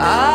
I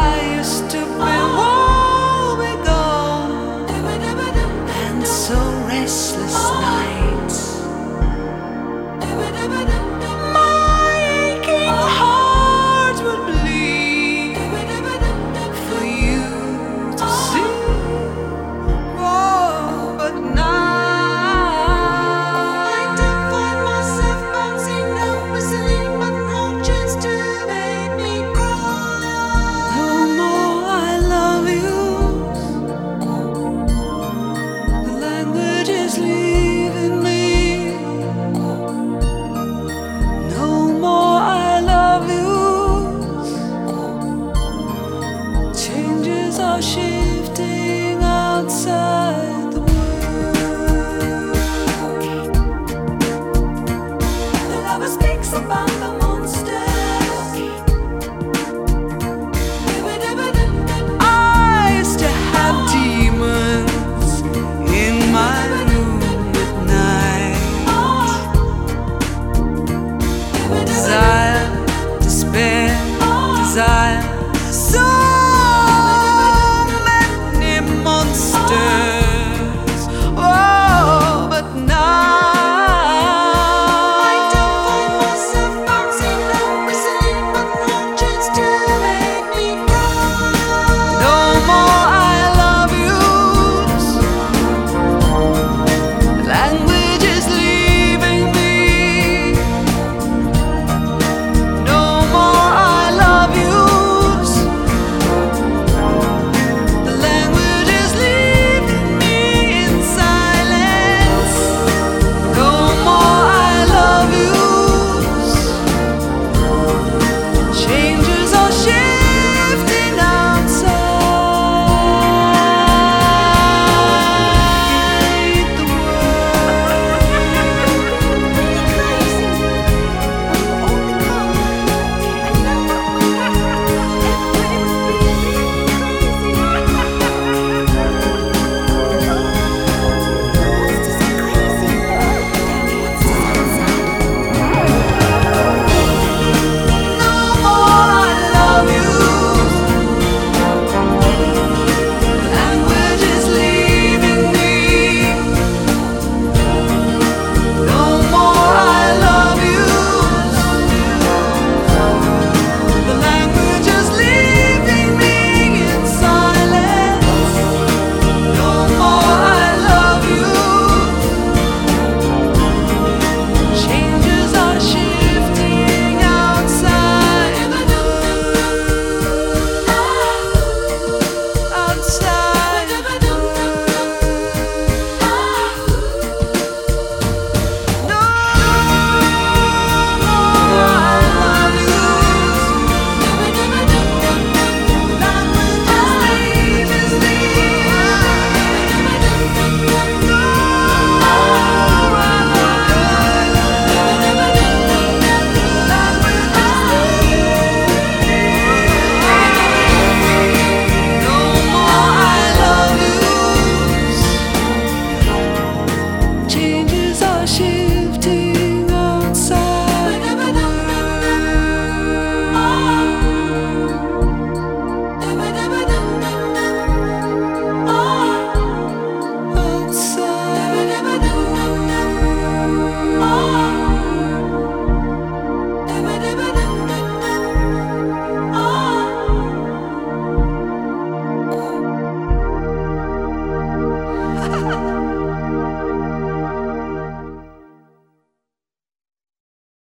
about